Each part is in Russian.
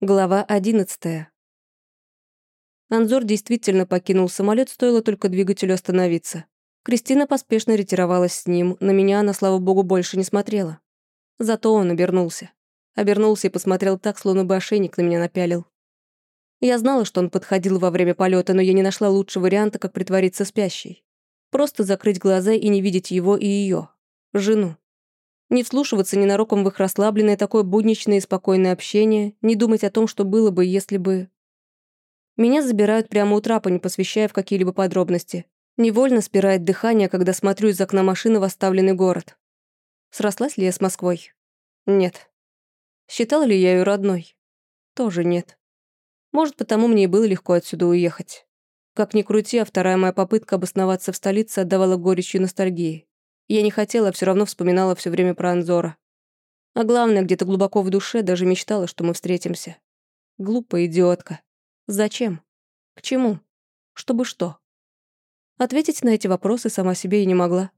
Глава 11. Анзор действительно покинул самолет, стоило только двигателю остановиться. Кристина поспешно ретировалась с ним, на меня она, слава богу, больше не смотрела. Зато он обернулся. Обернулся и посмотрел так, словно бы ошейник на меня напялил. Я знала, что он подходил во время полета, но я не нашла лучшего варианта, как притвориться спящей. Просто закрыть глаза и не видеть его и ее, жену. Не вслушиваться ненароком в их расслабленное, такое будничное и спокойное общение, не думать о том, что было бы, если бы... Меня забирают прямо у трапа, не посвящая в какие-либо подробности. Невольно спирает дыхание, когда смотрю из окна машины в оставленный город. Срослась ли я с Москвой? Нет. Считала ли я ее родной? Тоже нет. Может, потому мне и было легко отсюда уехать. Как ни крути, а вторая моя попытка обосноваться в столице отдавала горечью ностальгии. Я не хотела, все равно вспоминала все время про Анзора. А главное, где-то глубоко в душе даже мечтала, что мы встретимся. Глупая идиотка. Зачем? К чему? Чтобы что? Ответить на эти вопросы сама себе и не могла.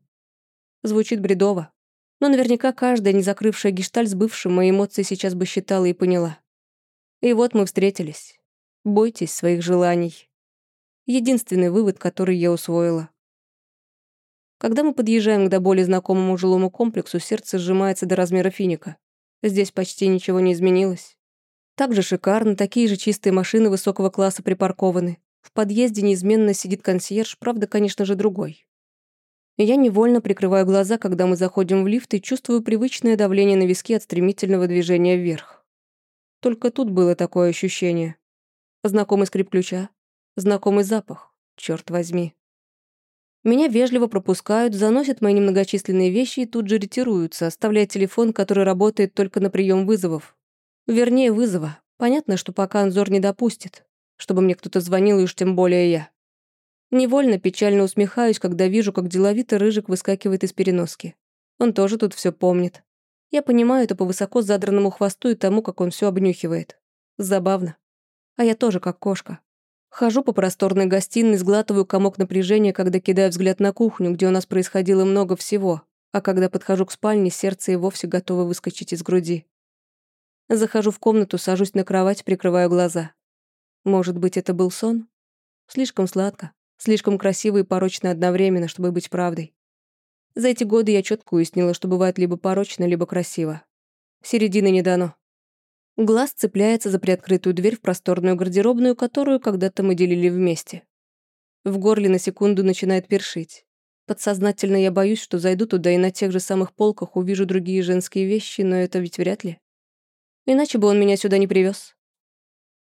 Звучит бредово. Но наверняка каждая, не закрывшая гешталь с бывшим, мои эмоции сейчас бы считала и поняла. И вот мы встретились. Бойтесь своих желаний. Единственный вывод, который я усвоила. Когда мы подъезжаем к до более знакомому жилому комплексу, сердце сжимается до размера финика. Здесь почти ничего не изменилось. Так же шикарно, такие же чистые машины высокого класса припаркованы. В подъезде неизменно сидит консьерж, правда, конечно же, другой. Я невольно прикрываю глаза, когда мы заходим в лифт и чувствую привычное давление на виски от стремительного движения вверх. Только тут было такое ощущение. Знакомый скрип ключа, знакомый запах, черт возьми. Меня вежливо пропускают, заносят мои немногочисленные вещи и тут же ретируются, оставляя телефон, который работает только на прием вызовов. Вернее, вызова. Понятно, что пока Анзор не допустит, чтобы мне кто-то звонил, и уж тем более я. Невольно печально усмехаюсь, когда вижу, как деловито Рыжик выскакивает из переноски. Он тоже тут все помнит. Я понимаю это по высоко задранному хвосту и тому, как он все обнюхивает. Забавно. А я тоже как кошка. Хожу по просторной гостиной, сглатываю комок напряжения, когда кидаю взгляд на кухню, где у нас происходило много всего, а когда подхожу к спальне, сердце и вовсе готово выскочить из груди. Захожу в комнату, сажусь на кровать, прикрываю глаза. Может быть, это был сон? Слишком сладко, слишком красиво и порочно одновременно, чтобы быть правдой. За эти годы я четко уяснила, что бывает либо порочно, либо красиво. Середины не дано. Глаз цепляется за приоткрытую дверь в просторную гардеробную, которую когда-то мы делили вместе. В горле на секунду начинает першить. Подсознательно я боюсь, что зайду туда и на тех же самых полках увижу другие женские вещи, но это ведь вряд ли. Иначе бы он меня сюда не привез.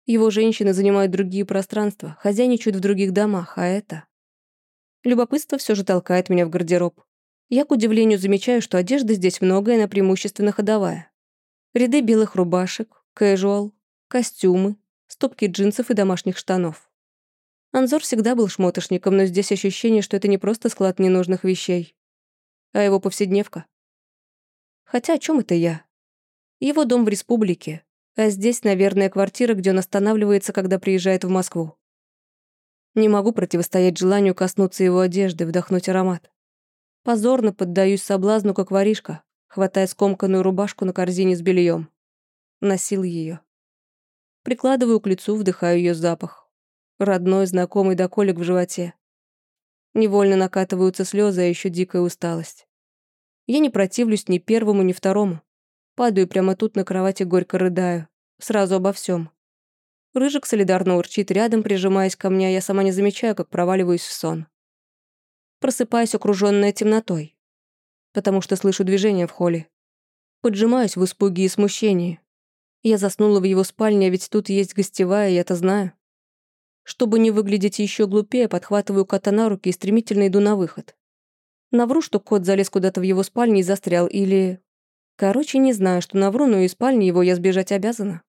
Его женщины занимают другие пространства, хозяйничают в других домах, а это... Любопытство все же толкает меня в гардероб. Я, к удивлению, замечаю, что одежды здесь много и она преимущественно ходовая. Ряды белых рубашек, Кэжуал, костюмы, стопки джинсов и домашних штанов. Анзор всегда был шмотошником, но здесь ощущение, что это не просто склад ненужных вещей, а его повседневка. Хотя о чем это я? Его дом в республике, а здесь, наверное, квартира, где он останавливается, когда приезжает в Москву. Не могу противостоять желанию коснуться его одежды, вдохнуть аромат. Позорно поддаюсь соблазну, как воришка, хватая скомканную рубашку на корзине с бельем носил ее. Прикладываю к лицу, вдыхаю ее запах. Родной, знакомый до колик в животе. Невольно накатываются слезы, а еще дикая усталость. Я не противлюсь ни первому, ни второму. Падаю прямо тут на кровати, горько рыдаю. Сразу обо всем. Рыжик солидарно урчит рядом, прижимаясь ко мне, а я сама не замечаю, как проваливаюсь в сон. Просыпаюсь, окружённая темнотой. Потому что слышу движение в холле. Поджимаюсь в испуге и смущении. Я заснула в его спальне, а ведь тут есть гостевая, я это знаю. Чтобы не выглядеть еще глупее, подхватываю кота на руки и стремительно иду на выход. Навру, что кот залез куда-то в его спальню и застрял, или... Короче, не знаю, что навру, но из спальни его я сбежать обязана.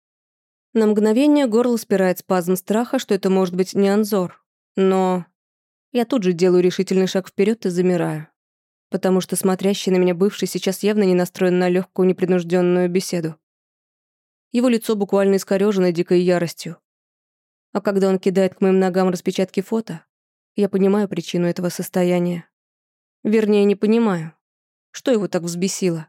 На мгновение горло спирает спазм страха, что это может быть не Анзор. Но я тут же делаю решительный шаг вперед и замираю. Потому что смотрящий на меня бывший сейчас явно не настроен на легкую непринужденную беседу. Его лицо буквально искорёжено дикой яростью. А когда он кидает к моим ногам распечатки фото, я понимаю причину этого состояния. Вернее, не понимаю. Что его так взбесило?